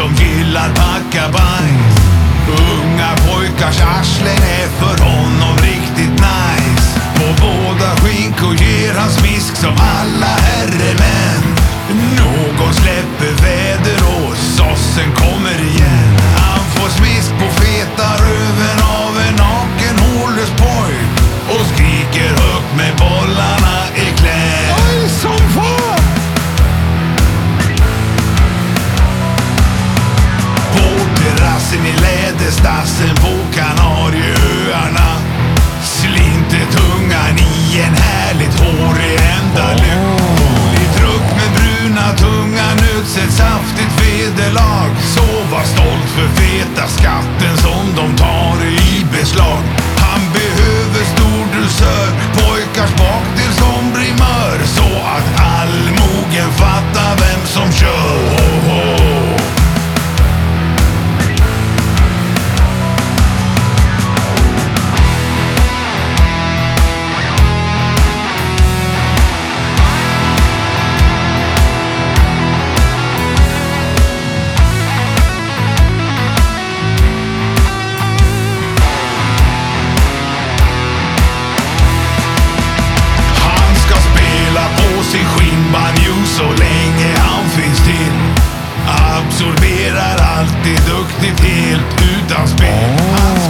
som gillar packa bajs. Unga pojkars arslen är för honom riktigt nice. På båda skinkor ger han smisk som alla herremän. Någon släpper väder och sossen kommer igen. Han får smisk på feta röven av en naken hårlös pojk. Och skriker högt med bollarna i kläm. Stassen på Kanarieöarna Slinter tungan i en här. Absorberar alltid duktigt helt utan spel.